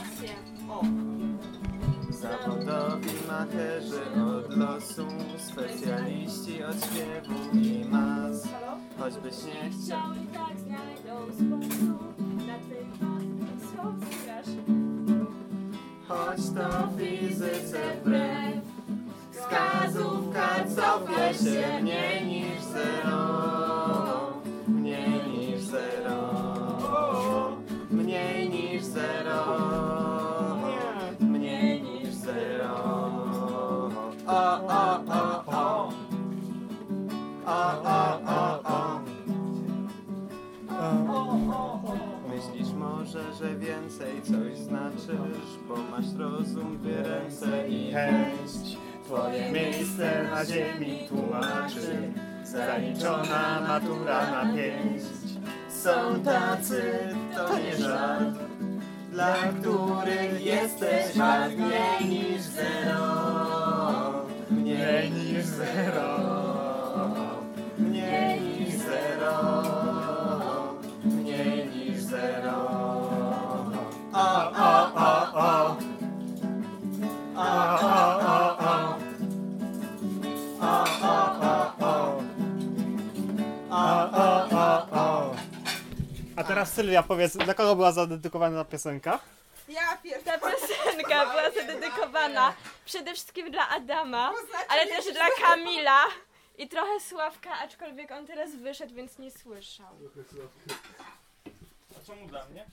rację. Zawodowi macherzy od losu, specjaliści od śpiewu i mas. Choćbyś nie chciał. I tak znajdą sposób na tym co strasz. Choć to fizyce wbrew Wskazówka cofie się mniej Myślisz może, że więcej coś znaczysz, bo masz rozum, dwie ręce i chęć. Twoje miejsce na ziemi tłumaczy, zaliczona matura na pięć. Są tacy, to nie żart, dla których jesteś wart Mniej niż zero. Mniej niż zero. Mniej niż o, o, o. O, o, o, o. O, o, o, o. O, o, o, o. A teraz Sylwia, powiedz, dla kogo była zadedykowana piosenka? Ja pierdolę. Ta piosenka była zadedykowana przede wszystkim dla Adama, ale też dla Kamila i trochę Sławka, aczkolwiek on teraz wyszedł, więc nie słyszał. A czemu dla mnie?